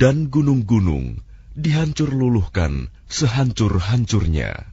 dan gunung-gunung dihancur luluhkan sehancur-hancurnya.